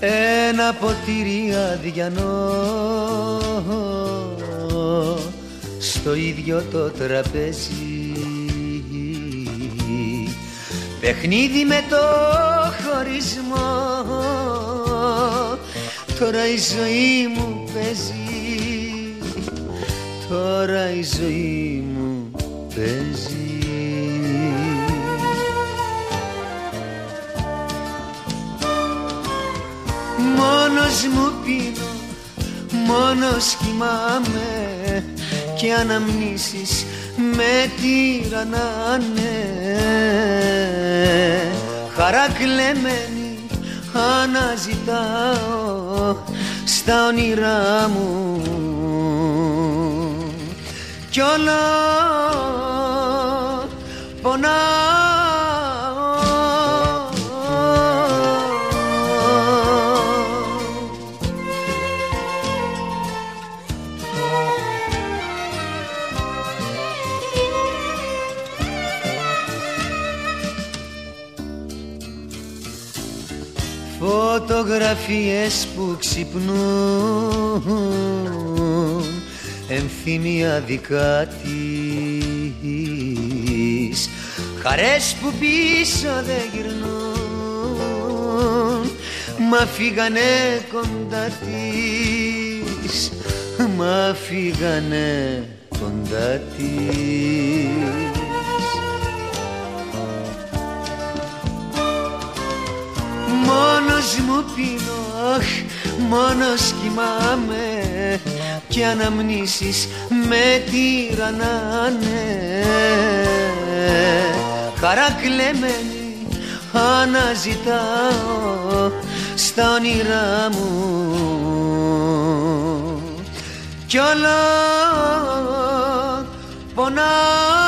ένα ποτήρι αδιανό. Στο ίδιο το τραπέζι. Παιχνίδι με το χωρισμό. Τώρα η ζωή μου παίζει. Τώρα η ζωή μου παίζει μου πίνω, μόνος κοιμάμαι. Και αναμνήσεις με τυραννάνε Χαρά κλεμμένη αναζητάω στα όνειρά μου. Κι όλα Φωτογραφίες που ξυπνούν Ενθύμια δικά της. Χαρές που πίσω δεν γυρνούν Μα φύγανε κοντά της. Μα φύγανε κοντά της Μόνος μου πίνω, αχ, μόνος κοιμάμαι. Και αναμνήσεις με τυραννάνε Χαρά κλεμμένη αναζητάω στα όνειρά μου. Κι όλα πονάω